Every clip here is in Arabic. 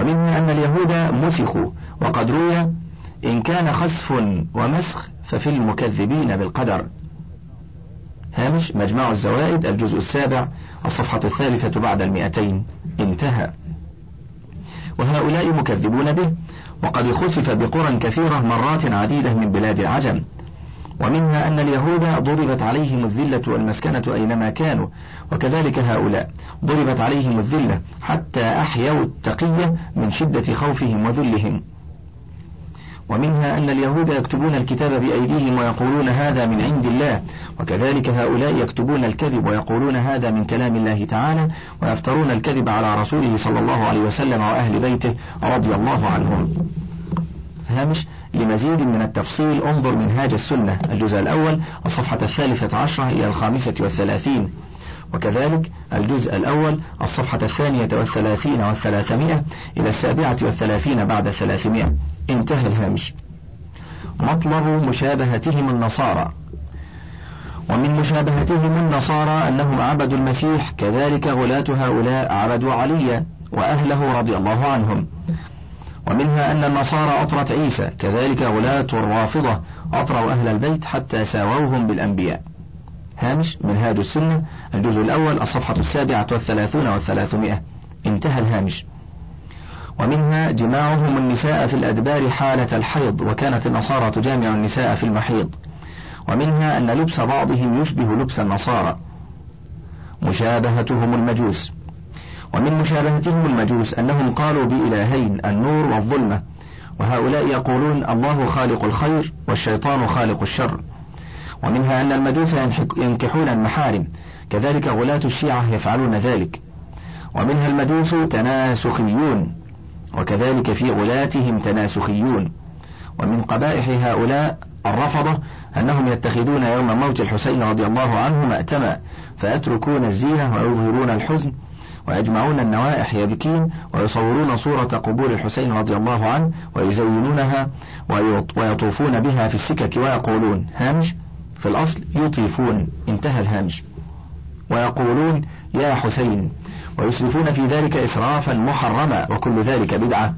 ومنها أن اليهود مسخوا وقد روي إن كان خسف ومسخ ففي المكذبين بالقدر. هامش مجمع الزوائد الجزء السابع الصفحة الثالثة بعد المئتين. انتهى. وهؤلاء مكذبون به وقد خسف بقرى كثيرة مرات عديدة من بلاد العجم. ومنها أن اليهود ضربت عليهم الذلة والمسكنة أينما كانوا وكذلك هؤلاء ضربت عليهم الذلة حتى أحيوا التقية من شدة خوفهم وذلهم. ومنها أن اليهود يكتبون الكتاب بأيديهم ويقولون هذا من عند الله وكذلك هؤلاء يكتبون الكذب ويقولون هذا من كلام الله تعالى ويفترون الكذب على رسوله صلى الله عليه وسلم وأهل بيته رضي الله عنهم. هامش لمزيد من التفصيل انظر منهاج السنة الجزء الأول الصفحة الثالثة عشرة إلى الخامسة والثلاثين. وكذلك الجزء الأول الصفحة الثانية والثلاثين والثلاثمائة إلى السابعة والثلاثين بعد الثلاثمائة. انتهى الهامش. مطلب مشابهتهم النصارى. ومن مشابهتهم النصارى أنهم عبدوا المسيح كذلك غلاة هؤلاء عبدوا عليا وأهله رضي الله عنهم. ومنها أن النصارى أطرت عيسى كذلك غلاة الرافضة أطروا أهل البيت حتى ساووهم بالأنبياء. هامش منهاج السنة الجزء الأول الصفحة السابعة والثلاثون والثلاثمائة. انتهى الهامش. ومنها جماعهم النساء في الأدبار حالة الحيض وكانت النصارى تجامع النساء في المحيض. ومنها أن لبس بعضهم يشبه لبس النصارى. مشابهتهم المجوس. ومن مشابهتهم المجوس أنهم قالوا بإلهين النور والظلمة. وهؤلاء يقولون الله خالق الخير والشيطان خالق الشر. ومنها أن المجوس ينكحون المحارم. كذلك غلاة الشيعة يفعلون ذلك. ومنها المجوس تناسخيون. وكذلك في غلاتهم تناسخيون. ومن قبائح هؤلاء الرفضة أنهم يتخذون يوم موت الحسين رضي الله عنه مأتما فيتركون الزينة ويظهرون الحزن. ويجمعون النوائح يبكين ويصورون صورة قبور الحسين رضي الله عنه ويزينونها ويطوفون بها في السكك ويقولون هامش؟ في الأصل يطيفون انتهى الهامش. ويقولون يا حسين. ويسرفون في ذلك إسرافا محرما وكل ذلك بدعة.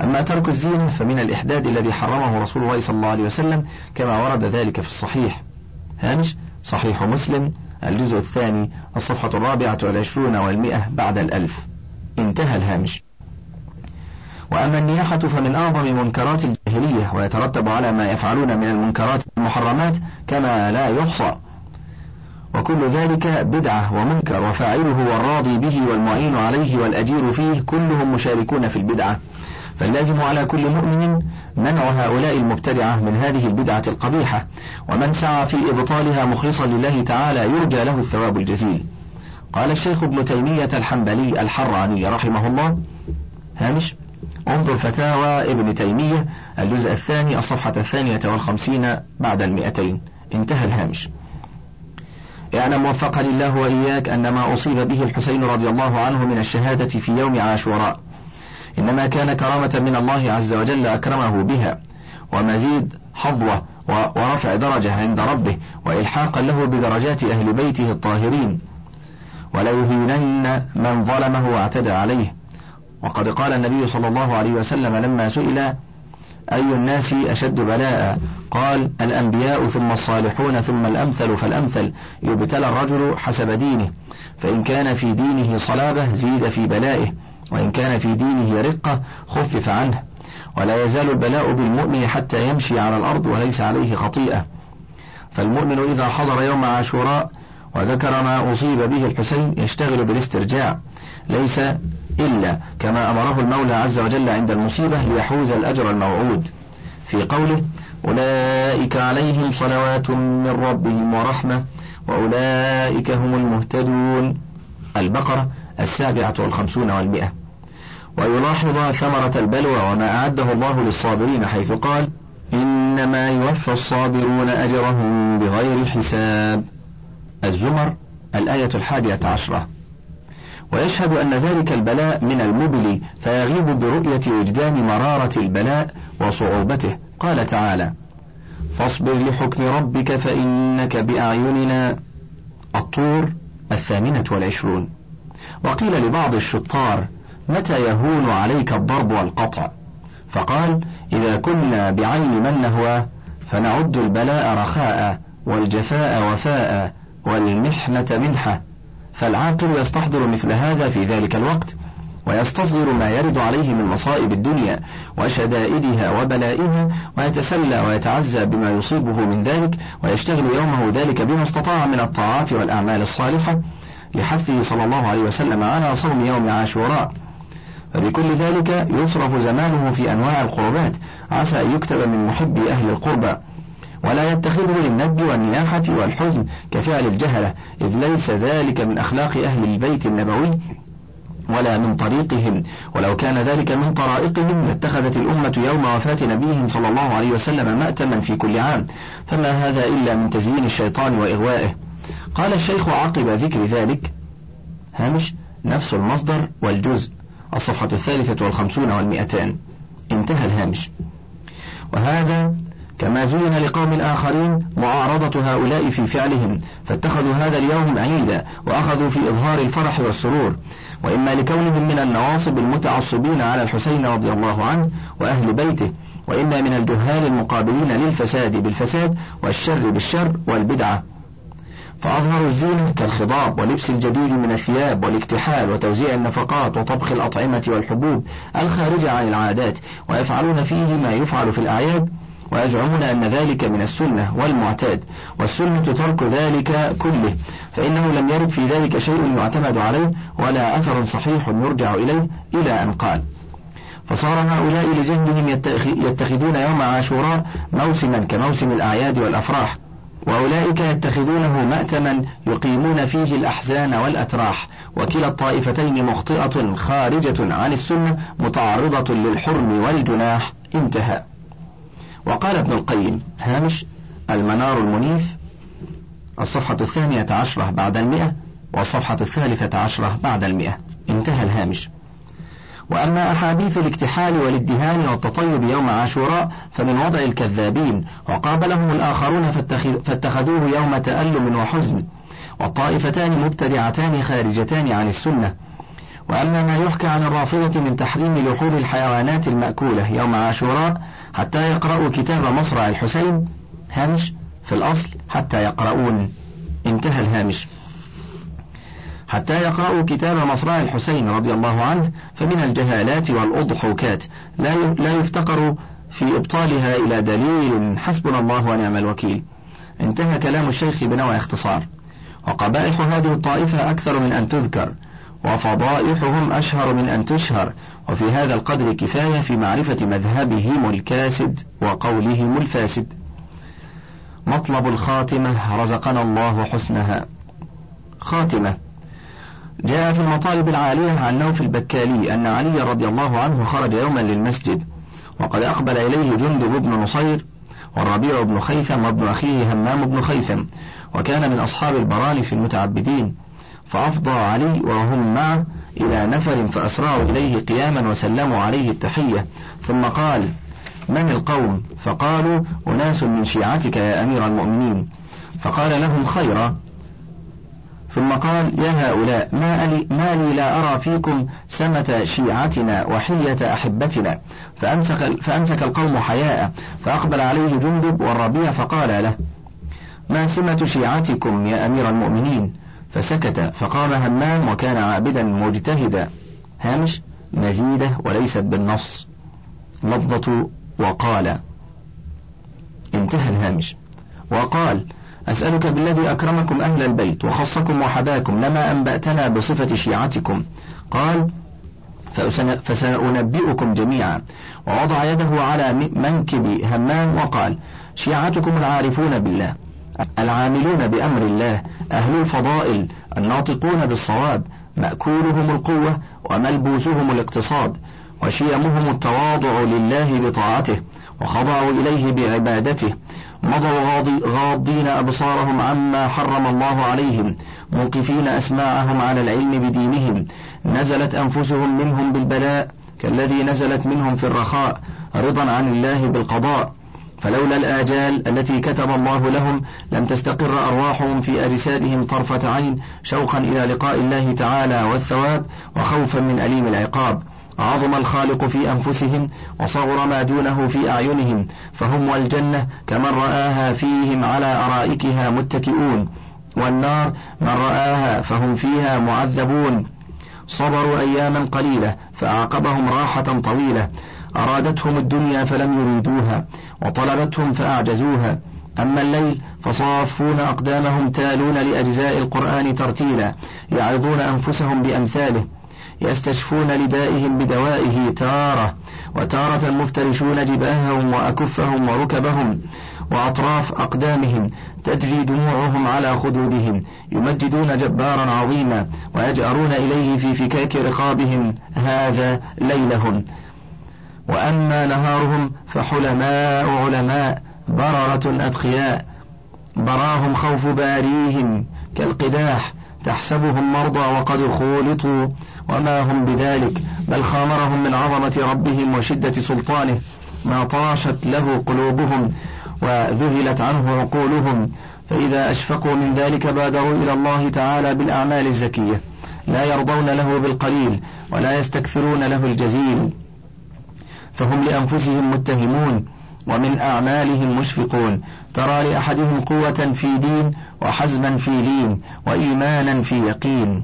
أما ترك الزينة فمن الإحداد الذي حرمه رسول الله صلى الله عليه وسلم كما ورد ذلك في الصحيح. هامش؟ صحيح مسلم. الجزء الثاني الصفحة الرابعة والعشرون والمئة بعد الألف. انتهى الهامش. وأما النياحة فمن أعظم منكرات الجاهلية ويترتب على ما يفعلون من المنكرات المحرمات كما لا يحصى. وكل ذلك بدعة ومنكر وفاعله والراضي به والمعين عليه والأجير فيه كلهم مشاركون في البدعة. فاللازم على كل مؤمن منع هؤلاء المبتدعة من هذه البدعة القبيحة ومن سعى في إبطالها مخلصا لله تعالى يرجى له الثواب الجزيل. قال الشيخ ابن تيمية الحنبلي الحراني رحمه الله هامش انظر فتاوى ابن تيمية الجزء الثاني الصفحة الثانية والخمسين بعد المئتين. انتهى الهامش. اعلم وفقني الله وإياك أن ما أصيب به الحسين رضي الله عنه من الشهادة في يوم عاشوراء. إنما كان كرامة من الله عز وجل أكرمه بها ومزيد حظوة ورفع درجة عند ربه وإلحاقا له بدرجات أهل بيته الطاهرين. وليهينن من ظلمه واعتدى عليه. وقد قال النبي صلى الله عليه وسلم لما سئل أي الناس أشد بلاء. قال الأنبياء ثم الصالحون ثم الأمثل فالأمثل. يبتلى الرجل حسب دينه. فإن كان في دينه صلابة زيد في بلائه. وإن كان في دينه رقة خفف عنه. ولا يزال البلاء بالمؤمن حتى يمشي على الأرض وليس عليه خطيئة. فالمؤمن إذا حضر يوم عاشوراء وذكر ما أصيب به الحسين يشتغل بالاسترجاع. ليس إلا كما أمره المولى عز وجل عند المصيبة ليحوز الأجر الموعود. في قوله أولئك عليهم صلوات من ربهم ورحمة وأولئك هم المهتدون. البقرة السابعة والخمسون والمئة. ويلاحظ ثمرة البلوى وما أعده الله للصابرين حيث قال إنما يوفى الصابرون أجرهم بغير حساب. الزمر الآية الحادية عشرة. ويشهد أن ذلك البلاء من المبلي فيغيب برؤية وجدان مرارة البلاء وصعوبته. قال تعالى فاصبر لحكم ربك فإنك بأعيننا. الطور الثامنة والعشرون. وقيل لبعض الشطار متى يهون عليك الضرب والقطع؟ فقال إذا كنا بعين من نهواه فنعد البلاء رخاء والجفاء وفاء والمحنة منحة. فالعاقل يستحضر مثل هذا في ذلك الوقت ويستصغر ما يرد عليه من مصائب الدنيا وشدائدها وبلائها ويتسلى ويتعزى بما يصيبه من ذلك ويشتغل يومه ذلك بما استطاع من الطاعات والأعمال الصالحة لحثه صلى الله عليه وسلم على صوم يوم عاشوراء. فبكل ذلك يصرف زمانه في أنواع القربات عسى أن يكتب من محبي أهل القربى. ولا يتخذه للندب والنياحة والحزن كفعل الجهلة إذ ليس ذلك من أخلاق أهل البيت النبوي ولا من طريقهم. ولو كان ذلك من طرائقهم لاتخذت الأمة يوم وفاة نبيهم صلى الله عليه وسلم مأتما في كل عام. فما هذا إلا من تزيين الشيطان وإغوائه. قال الشيخ عقب ذكر ذلك هامش نفس المصدر والجزء الصفحة الثالثة والخمسون والمئتان انتهى الهامش. وهذا كما زين لقوم آخرين معارضة هؤلاء في فعلهم فاتخذوا هذا اليوم عيدا وأخذوا في إظهار الفرح والسرور. وإما لكونهم من النواصب المتعصبين على الحسين رضي الله عنه وأهل بيته وإما من الجهال المقابلين للفساد بالفساد والشر بالشر والبدعة. فأظهروا الزينة كالخضاب ولبس الجديد من الثياب والاكتحال وتوزيع النفقات وطبخ الأطعمة والحبوب الخارجة عن العادات ويفعلون فيه ما يفعل في الأعياد ويزعمون أن ذلك من السنة والمعتاد والسنة ترك ذلك كله فإنه لم يرد في ذلك شيء يعتمد عليه ولا أثر صحيح يرجع إليه إلى أن قال. فصار هؤلاء لجهلهم يتخذون يوم عاشوراء موسما كموسم الأعياد والأفراح وأولئك يتخذونه مأتما يقيمون فيه الأحزان والأتراح وكلا الطائفتين مخطئة خارجة عن السنة متعرضة للحرم والجناح. انتهى. وقال ابن القيم هامش المنار المنيف الصفحة الثانية عشرة بعد المئة والصفحة الثالثة عشرة بعد المئة. انتهى الهامش. وأما أحاديث الاكتحال والادهان والتطيب يوم عاشوراء فمن وضع الكذابين وقابلهم الآخرون فاتخذوه يوم تألم وحزن والطائفتان مبتدعتان خارجتان عن السنة. وأما ما يحكى عن الرافضة من تحريم لحوم الحيوانات المأكولة يوم عاشوراء حتى يقرأوا كتاب مصرع الحسين هامش في الأصل حتى يقرؤون. انتهى الهامش. حتى يقرأوا كتاب مصرع الحسين رضي الله عنه فمن الجهالات والأضحوكات. لا لا يفتقر في إبطالها إلى دليل. حسبنا الله ونعم الوكيل. انتهى كلام الشيخ بنوع اختصار. وقبائح هذه الطائفة أكثر من أن تذكر. وفضائحهم أشهر من أن تشهر وفي هذا القدر كفاية في معرفة مذهبهم الكاسد وقولهم الفاسد. مطلب الخاتمة رزقنا الله حسنها. خاتمة. جاء في المطالب العالية عن نوف البكالي أن علي رضي الله عنه خرج يوما للمسجد وقد أقبل إليه جندب بن نصير والربيع بن خيثم وابن أخيه همام بن خيثم وكان من أصحاب البرانس المتعبدين. فأفضى علي وهم معه إلى نفر فأسرعوا إليه قياما وسلموا عليه التحية. ثم قال من القوم؟ فقالوا أناس من شيعتك يا أمير المؤمنين. فقال لهم خيرا. ثم قال يا هؤلاء ما لي, ما لي لا أرى فيكم سمة شيعتنا وحلية أحبتنا. فأمسك, فأمسك القوم حياء فأقبل عليه جندب والربيع فقال له ما سمة شيعتكم يا أمير المؤمنين؟ فسكت فقام همام وكان عابدا مجتهدا. هامش مزيدة وليست بالنص. لفظة وقال. انتهى الهامش. وقال أسألك بالذي أكرمكم أهل البيت وخصكم وحباكم لما أنبأتنا بصفة شيعتكم. قال فسأنبئكم جميعا. ووضع يده على منكب همام وقال شيعتكم العارفون بالله. العاملون بأمر الله أهل الفضائل الناطقون بالصواب مأكولهم القوة وملبوسهم الاقتصاد وشيمهم التواضع لله بطاعته وخضعوا إليه بعبادته مضوا غاضين أبصارهم عما حرم الله عليهم موقفين أسماعهم على العلم بدينهم نزلت أنفسهم منهم بالبلاء كالذي نزلت منهم في الرخاء رضا عن الله بالقضاء. فلولا الآجال التي كتب الله لهم لم تستقر أرواحهم في أجسادهم طرفة عين شوقا إلى لقاء الله تعالى والثواب وخوفا من أليم العقاب. عظم الخالق في أنفسهم وصغر ما دونه في أعينهم فهم والجنة كمن رآها فيهم على أرائكها متكئون والنار من رآها فهم فيها معذبون. صبروا أياما قليلة فأعقبهم راحة طويلة أرادتهم الدنيا فلم يريدوها وطلبتهم فأعجزوها. أما الليل فصافون أقدامهم تالون لأجزاء القرآن ترتيلا يعظون أنفسهم بأمثاله يستشفون لدائهم بدوائه تارة وتارة مفترشون جباههم وأكفهم وركبهم وأطراف أقدامهم تجري دموعهم على خدودهم يمجدون جبارا عظيما ويجأرون إليه في فكاك رقابهم هذا ليلهم. وأما نهارهم فحلماء علماء بررة أتقياء. براهم خوف باريهم كالقداح تحسبهم مرضى وقد خولطوا. وما هم بذلك بل خامرهم من عظمة ربهم وشدة سلطانه. ما طاشت له قلوبهم وذهلت عنه عقولهم. فإذا أشفقوا من ذلك بادروا إلى الله تعالى بالأعمال الزكية. لا يرضون له بالقليل ولا يستكثرون له الجزيل. فهم لأنفسهم متهمون ومن أعمالهم مشفقون. ترى لأحدهم قوة في دين وحزما في لين وإيمانا في يقين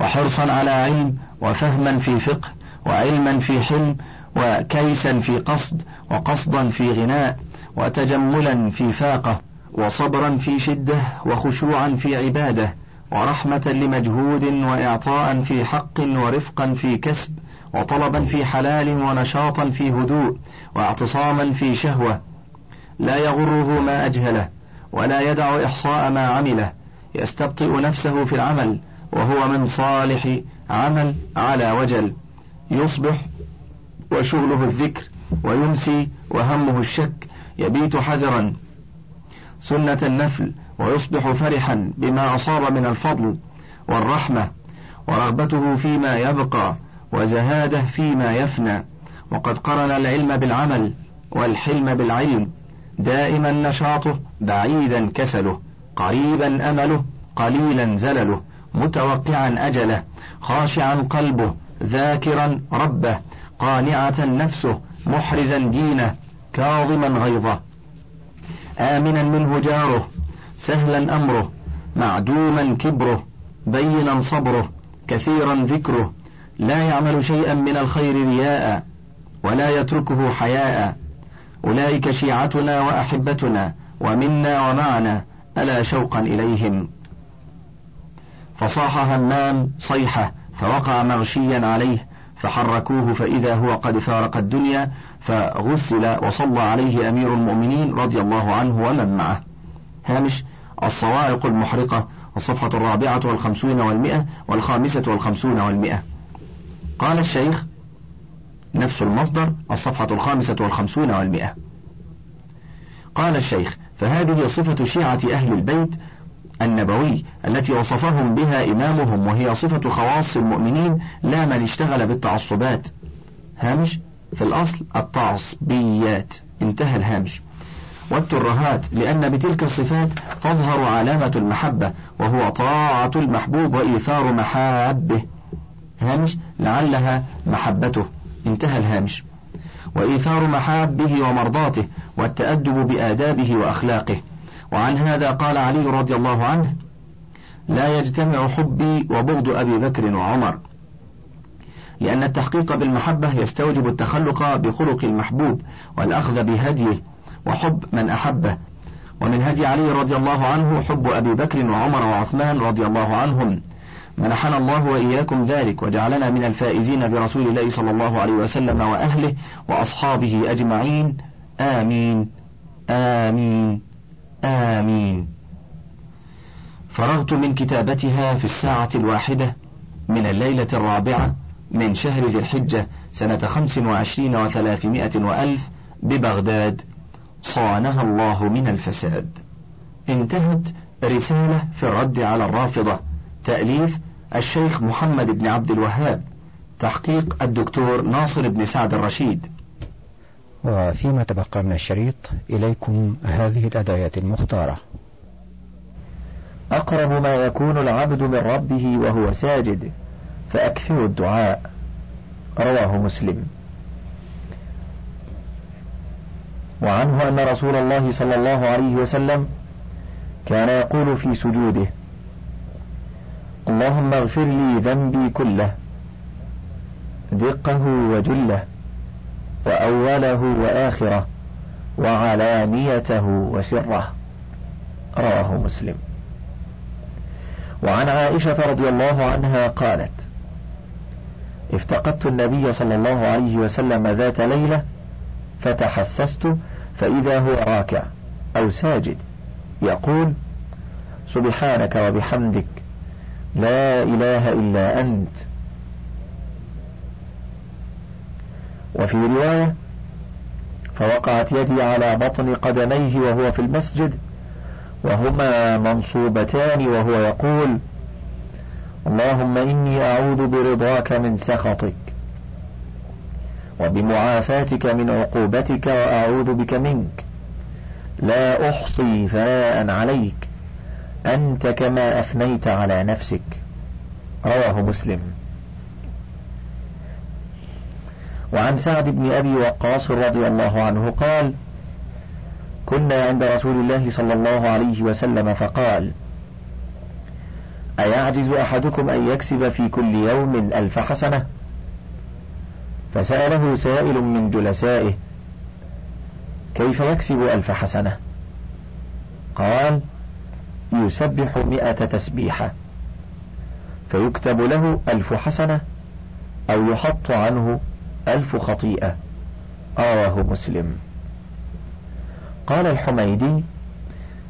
وحرصا على علم وفهما في فقه وعلما في حلم وكيسا في قصد وقصدا في غناء وتجملا في فاقة وصبرا في شدة وخشوعا في عبادة ورحمة لمجهود وإعطاء في حق ورفقا في كسب وطلبا في حلال ونشاطا في هدوء واعتصاما في شهوة. لا يغره ما أجهله ولا يدع إحصاء ما عمله. يستبطئ نفسه في العمل وهو من صالح عمل على وجل. يصبح وشغله الذكر ويمسي وهمه الشك يبيت حذرا. سنة النفل ويصبح فرحا بما أصاب من الفضل والرحمة ورغبته فيما يبقى. وزهاده فيما يفنى وقد قرن العلم بالعمل والحلم بالعلم دائما نشاطه بعيدا كسله قريبا أمله قليلا زلله متوقعا أجله خاشعا قلبه ذاكرا ربه قانعة نفسه محرزا دينه كاظما غيظه. آمنا منه جاره سهلا أمره معدوما كبره بينا صبره كثيرا ذكره لا يعمل شيئا من الخير رياء ولا يتركه حياء. أولئك شيعتنا وأحبتنا ومنا ومعنا ألا شوقا إليهم. فصاح همام صيحة فوقع مغشيا عليه فحركوه فإذا هو قد فارق الدنيا فغسل وصلى عليه أمير المؤمنين رضي الله عنه ومن معه. هامش الصواعق المحرقة الصفحة الرابعة والخمسون والمئة والخامسة والخمسون والمئة. قال الشيخ نفس المصدر الصفحة الخامسة والخمسون والمئة. قال الشيخ فهذه صفة شيعة أهل البيت النبوي التي وصفهم بها إمامهم وهي صفة خواص المؤمنين لا من اشتغل بالتعصبات. هامش في الأصل التعصبيات. انتهى الهامش. والترهات لأن بتلك الصفات تظهر علامة المحبة وهو طاعة المحبوب وإيثار محابه. هامش لعلها محبته. انتهى الهامش. وإيثار محابه ومرضاته والتأدب بآدابه وأخلاقه. وعن هذا قال علي رضي الله عنه لا يجتمع حبي وبغض أبي بكر وعمر. لأن التحقيق بالمحبة يستوجب التخلق بخلق المحبوب والأخذ بهديه وحب من أحبه. ومن هدي علي رضي الله عنه حب أبي بكر وعمر وعثمان رضي الله عنهم. منحنا الله وإياكم ذلك وجعلنا من الفائزين برسول الله صلى الله عليه وسلم وأهله وأصحابه أجمعين. آمين. آمين. آمين. فرغت من كتابتها في الساعة الواحدة من الليلة الرابعة من شهر ذي الحجة سنة خمس وعشرين وثلاثمائة وألف ببغداد. صانها الله من الفساد. انتهت رسالة في الرد على الرافضة. تأليف الشيخ محمد بن عبد الوهاب تحقيق الدكتور ناصر بن سعد الرشيد. وفيما تبقى من الشريط إليكم هذه الأدعية المختارة. أقرب ما يكون العبد من ربه وهو ساجد فأكثروا الدعاء. رواه مسلم. وعنه أن رسول الله صلى الله عليه وسلم كان يقول في سجوده اللهم اغفر لي ذنبي كله دقه وجله وأوله وآخره وعلانيته وسره. رواه مسلم. وعن عائشة رضي الله عنها قالت افتقدت النبي صلى الله عليه وسلم ذات ليلة فتحسست فإذا هو راكع أو ساجد يقول سبحانك وبحمدك لا إله إلا أنت. وفي رواية فوقعت يدي على بطن قدميه وهو في المسجد وهما منصوبتان وهو يقول اللهم إني أعوذ برضاك من سخطك وبمعافاتك من عقوبتك وأعوذ بك منك لا أحصي ثناء عليك. أنت كما أثنيت على نفسك. رواه مسلم. وعن سعد بن أبي وقاص رضي الله عنه قال كنا عند رسول الله صلى الله عليه وسلم فقال أيعجز أحدكم أن يكسب في كل يوم ألف حسنة؟ فسأله سائل من جلسائه كيف يكسب ألف حسنة؟ قال يسبح مئة تسبيحة. فيكتب له ألف حسنة أو يحط عنه ألف خطيئة. رواه مسلم. قال الحميدي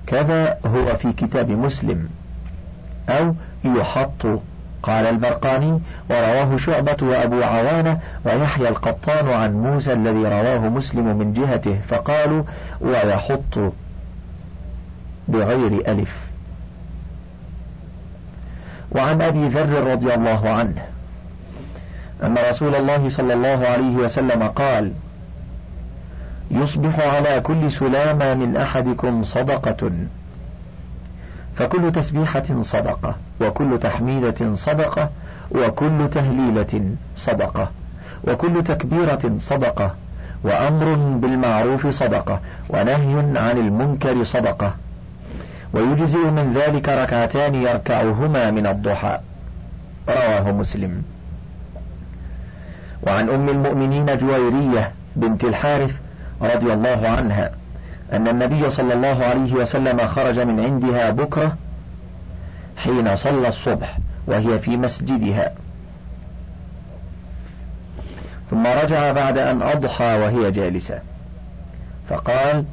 كذا هو في كتاب مسلم. أو يحط قال البرقاني ورواه شعبة وأبو عوانة ويحيى القطان عن موسى الذي رواه مسلم من جهته فقالوا ويحط بغير ألف. وعن أبي ذر رضي الله عنه. أن رسول الله صلى الله عليه وسلم قال يصبح على كل سلامة من أحدكم صدقة. فكل تسبيحة صدقة وكل تحميدة صدقة وكل تهليلة صدقة وكل تكبيرة صدقة وأمر بالمعروف صدقة ونهي عن المنكر صدقة. ويجزئ من ذلك ركعتان يركعهما من الضحى. رواه مسلم. وعن أم المؤمنين جويرية بنت الحارث رضي الله عنها أن النبي صلى الله عليه وسلم خرج من عندها بكرة حين صلى الصبح وهي في مسجدها. ثم رجع بعد أن أضحى وهي جالسة. فقال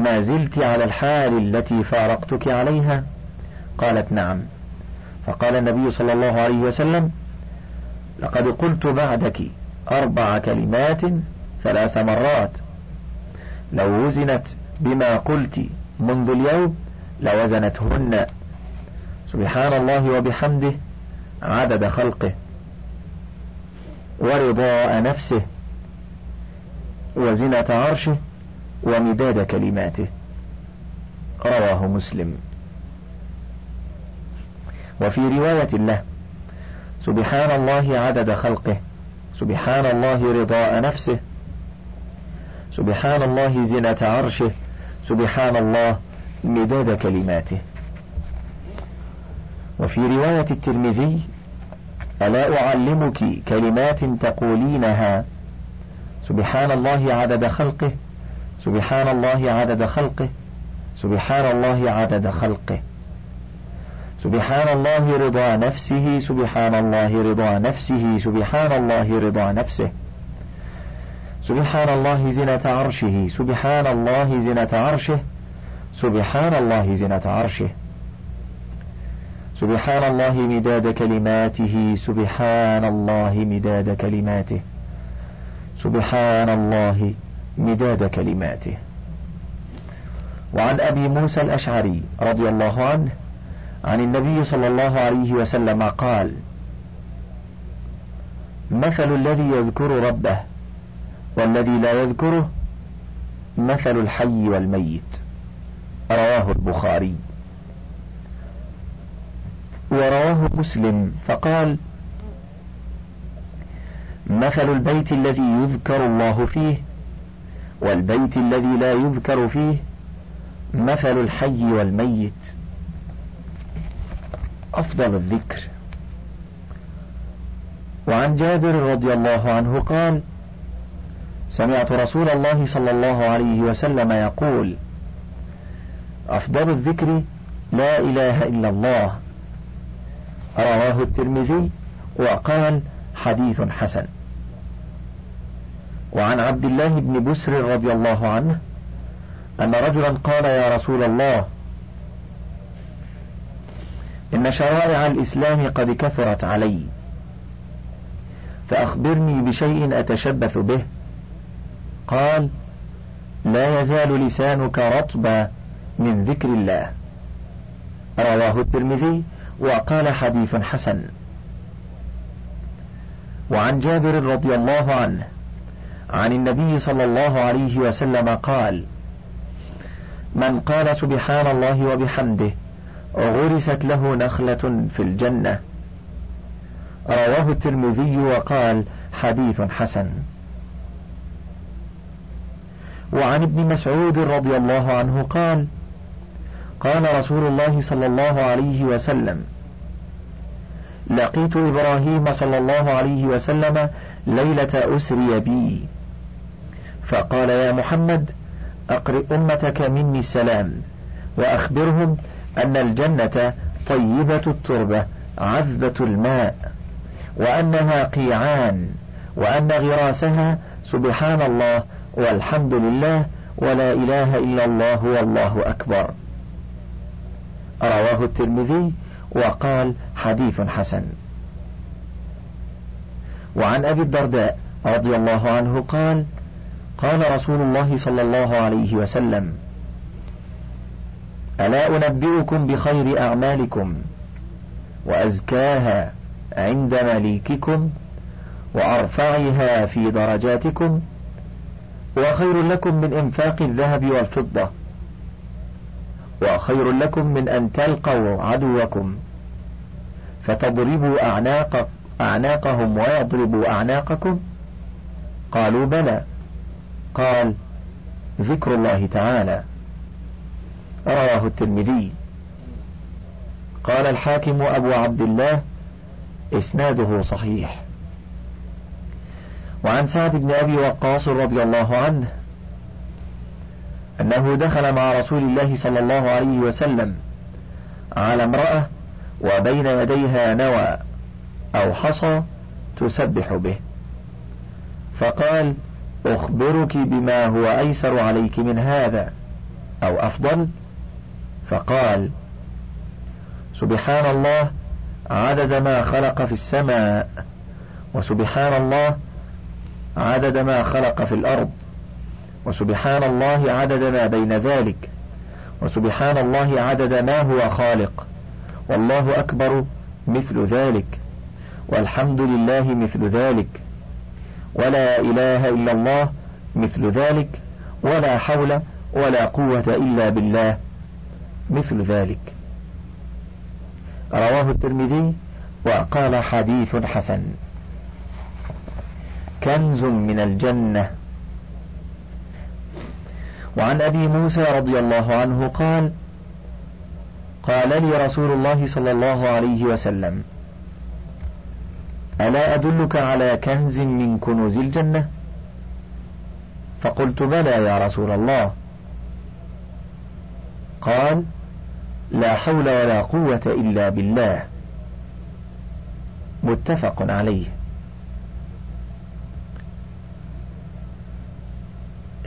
ما زلت على الحال التي فارقتك عليها؟ قالت نعم. فقال النبي صلى الله عليه وسلم لقد قلت بعدك أربع كلمات ثلاث مرات. لو وزنت بما قلت منذ اليوم لوزنتهن. سبحان الله وبحمده عدد خلقه ورضاء نفسه وزنة عرشه ومداد كلماته. رواه مسلم. وفي رواية له سبحان الله عدد خلقه سبحان الله رضاء نفسه سبحان الله زنة عرشه سبحان الله مداد كلماته. وفي رواية الترمذي ألا أعلمك كلمات تقولينها سبحان الله عدد خلقه سبحان الله عدد خلقه سبحان الله عدد خلقه سبحان الله رضا نفسه سبحان الله رضا نفسه سبحان الله رضا نفسه سبحان الله زنة عرشه سبحان الله زنة عرشه سبحان الله زنة عرشه سبحان الله مداد كلماته سبحان الله مداد كلماته سبحان الله مداد كلماته. وعن أبي موسى الأشعري رضي الله عنه عن النبي صلى الله عليه وسلم قال مثل الذي يذكر ربه والذي لا يذكره مثل الحي والميت. رواه البخاري. ورواه مسلم فقال مثل البيت الذي يذكر الله فيه والبيت الذي لا يذكر فيه مثل الحي والميت. أفضل الذكر. وعن جابر رضي الله عنه قال سمعت رسول الله صلى الله عليه وسلم يقول أفضل الذكر لا إله إلا الله. رواه الترمذي وقال حديث حسن. وعن عبد الله بن بسر رضي الله عنه أن رجلا قال يا رسول الله إن شرائع الإسلام قد كثرت علي فأخبرني بشيء أتشبث به. قال لا يزال لسانك رطبا من ذكر الله. رواه الترمذي وقال حديث حسن. وعن جابر رضي الله عنه عن النبي صلى الله عليه وسلم قال من قال سبحان الله وبحمده غرست له نخلة في الجنة. رواه الترمذي وقال حديث حسن. وعن ابن مسعود رضي الله عنه قال قال رسول الله صلى الله عليه وسلم لقيت إبراهيم صلى الله عليه وسلم ليلة أسري بي. فقال يا محمد أقرئ أمتك مني السلام وأخبرهم أن الجنة طيبة التربة عذبة الماء وأنها قيعان وأن غراسها سبحان الله والحمد لله ولا إله إلا الله والله أكبر. رواه الترمذي وقال حديث حسن. وعن أبي الدرداء رضي الله عنه قال قال رسول الله صلى الله عليه وسلم ألا أنبئكم بخير أعمالكم وأزكاها عند مليككم وأرفعها في درجاتكم وخير لكم من إنفاق الذهب والفضة وخير لكم من أن تلقوا عدوكم فتضربوا أعناق أعناقهم ويضربوا أعناقكم. قالوا بلى. قال ذكر الله تعالى. رواه الترمذي. قال الحاكم أبو عبد الله إسناده صحيح. وعن سعد بن أبي وقاص رضي الله عنه أنه دخل مع رسول الله صلى الله عليه وسلم على امرأة وبين يديها نوى أو حصى تسبح به. فقال أخبرك بما هو أيسر عليك من هذا أو أفضل؟ فقال سبحان الله عدد ما خلق في السماء وسبحان الله عدد ما خلق في الأرض وسبحان الله عدد ما بين ذلك وسبحان الله عدد ما هو خالق والله أكبر مثل ذلك والحمد لله مثل ذلك. ولا إله إلا الله مثل ذلك ولا حول ولا قوة إلا بالله مثل ذلك. رواه الترمذي وقال حديث حسن. كنز من الجنة. وعن أبي موسى رضي الله عنه قال قال لي رسول الله صلى الله عليه وسلم ألا أدلك على كنز من كنوز الجنة؟ فقلت بلى يا رسول الله. قال لا حول ولا قوة إلا بالله. متفق عليه.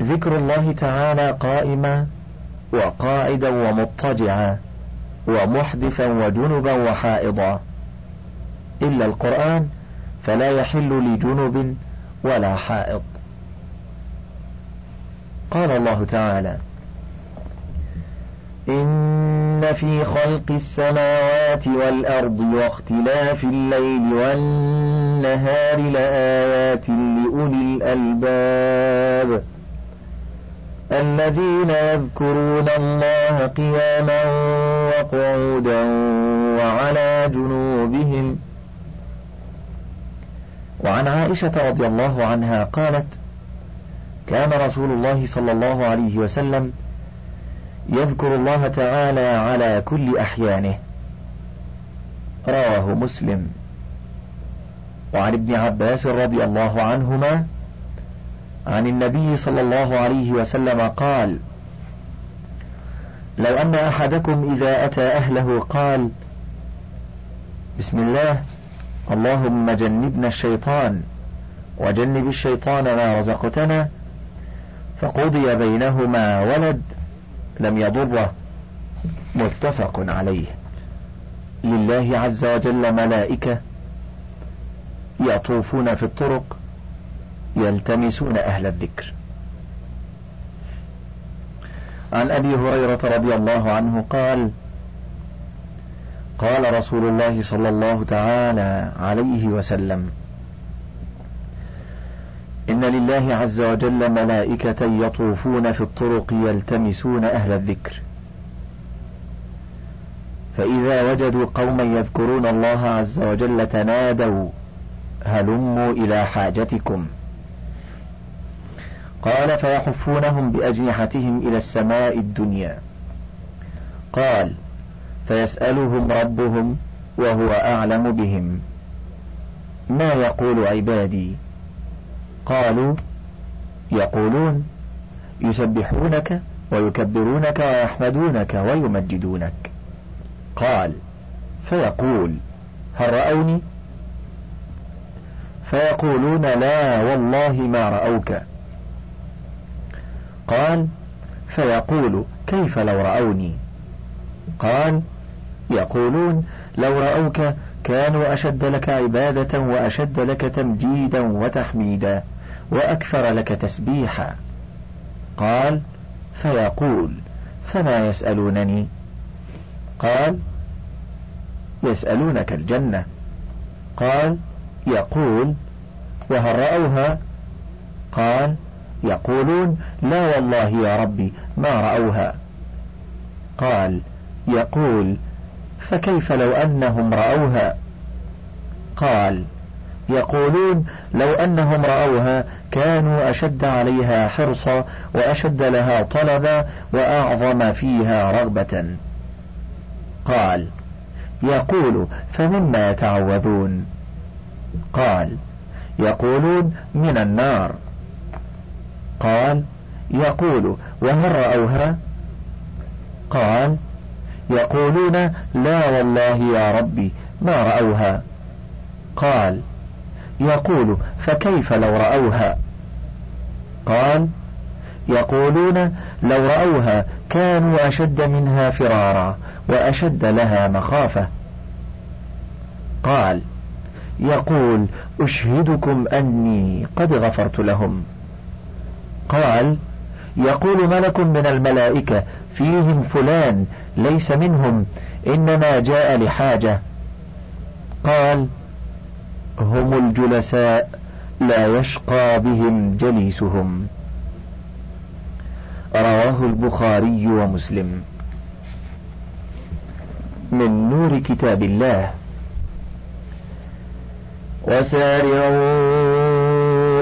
ذكر الله تعالى قائما وقاعدا ومضطجعا ومحدثا وجنبا وحائضا. إلا القرآن فلا يحل لجنب ولا حائض قال الله تعالى إن في خلق السماوات والأرض واختلاف الليل والنهار لآيات لأولي الألباب الذين يذكرون الله قياما وقعودا وعلى جنوبهم وعن عائشة رضي الله عنها قالت كان رسول الله صلى الله عليه وسلم يذكر الله تعالى على كل أحيانه. رواه مسلم. وعن ابن عباس رضي الله عنهما عن النبي صلى الله عليه وسلم قال لو أن أحدكم إذا أتى أهله قال بسم الله اللهم جنبنا الشيطان وجنب الشيطان ما رزقتنا فقضي بينهما ولد لم يضره. متفق عليه. لله عز وجل ملائكة يطوفون في الطرق يلتمسون أهل الذكر. عن أبي هريرة رضي الله عنه قال قال رسول الله صلى الله تعالى عليه وسلم إن لله عز وجل ملائكة يطوفون في الطرق يلتمسون أهل الذكر. فإذا وجدوا قوما يذكرون الله عز وجل تنادوا هلموا إلى حاجتكم. قال فيحفونهم بأجنحتهم إلى السماء الدنيا. قال فيسألهم ربهم وهو أعلم بهم. ما يقول عبادي؟ قالوا يقولون يسبحونك ويكبرونك ويحمدونك ويمجدونك. قال فيقول هل رأوني؟ فيقولون لا والله ما رأوك. قال فيقول كيف لو رأوني؟ قال يقولون لو رأوك كانوا أشد لك عبادة وأشد لك تمجيدا وتحميدا وأكثر لك تسبيحا. قال فيقول فما يسألونني؟ قال يسألونك الجنة. قال يقول وهل رأوها؟ قال يقولون لا والله يا ربي ما رأوها. قال يقول فكيف لو أنهم رأوها؟ قال يقولون لو أنهم رأوها كانوا أشد عليها حرصا وأشد لها طلبا وأعظم فيها رغبة. قال يقول فمما يتعوذون قال يقولون من النار. قال يقول وهل رأوها؟ قال يقولون لا والله يا ربي ما رأوها. قال يقول فكيف لو رأوها؟ قال يقولون لو رأوها كانوا أشد منها فرارا وأشد لها مخافة. قال يقول أشهدكم أني قد غفرت لهم. قال يقول ملك من الملائكة فيهم فلان ليس منهم إنما جاء لحاجة. قال هم الجلساء لا يشقى بهم جليسهم. رواه البخاري ومسلم. من نور كتاب الله. وسارعوا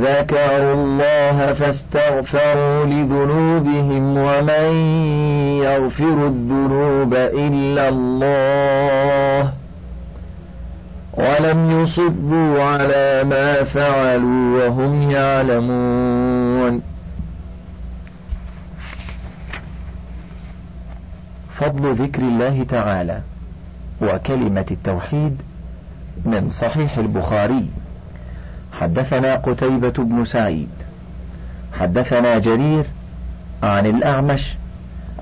ذكروا الله فاستغفروا لذنوبهم ومن يغفر الذنوب إلا الله ولم يصبوا على ما فعلوا وهم يعلمون. فضل ذكر الله تعالى وكلمة التوحيد من صحيح البخاري. حدثنا قتيبة بن سعيد حدثنا جرير عن الأعمش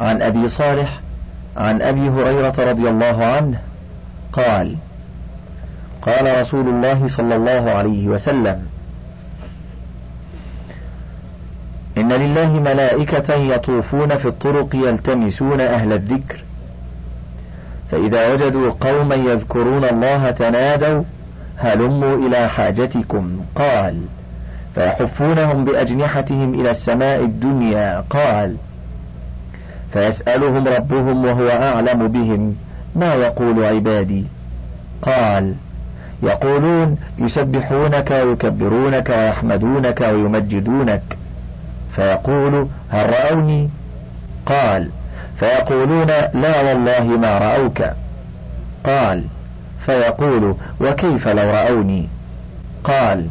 عن أبي صالح عن أبي هريرة رضي الله عنه قال قال رسول الله صلى الله عليه وسلم إن لله ملائكة يطوفون في الطرق يلتمسون أهل الذكر فإذا وجدوا قوما يذكرون الله تنادوا هلموا إلى حاجتكم؟ قال. فيحفونهم بأجنحتهم إلى السماء الدنيا؟ قال. فيسألهم ربهم وهو أعلم بهم. ما يقول عبادي؟ قال. يقولون يسبحونك ويكبرونك ويحمدونك ويمجدونك. فيقول هل رأوني؟ قال. فيقولون لا والله ما رأوك. قال. فيقول وكيف لو رأوني؟ قال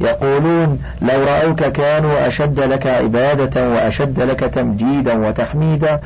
يقولون لو رأوك كانوا أشد لك عبادة وأشد لك تمجيدا وتحميدا